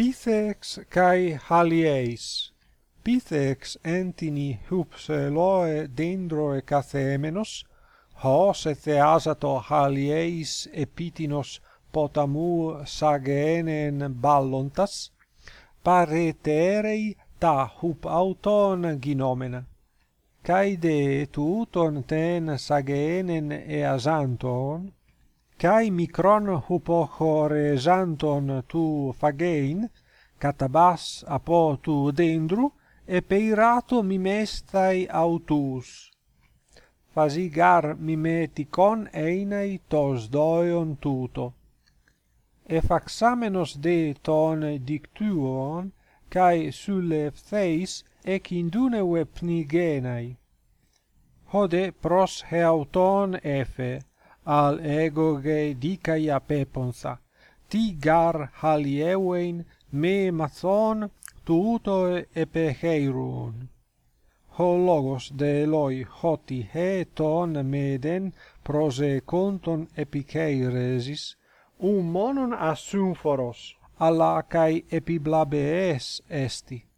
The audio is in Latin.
Pithex kai Halieis. Pithex entini hups loe e kathemenos, hos e theasato Halieis epitinos potamu sagenen ballontas, pareterei ta hup auton ginomena. Caide tuton ten sagenen e asanton kai mikron hupochoresanton tu fagein, katabas apo tu dendru, e peirato mimestai autus. Fasigar mimeticon einai tos doion tuto. E faxamenos de ton dictuon, cae suleftheis ec induneve pnigenai. Hode pros heauton efe, al egoge dicai apeponsa ti gar halieuen me mathon tuto epeheirun. ho logos de eloi hoti he ton meden prose conton epikeiresis un monon a alla kai epiblabees esti